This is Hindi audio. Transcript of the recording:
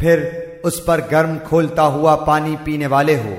फिर उस पर गर्म खोलता हुआ पानी पीने वाले हो।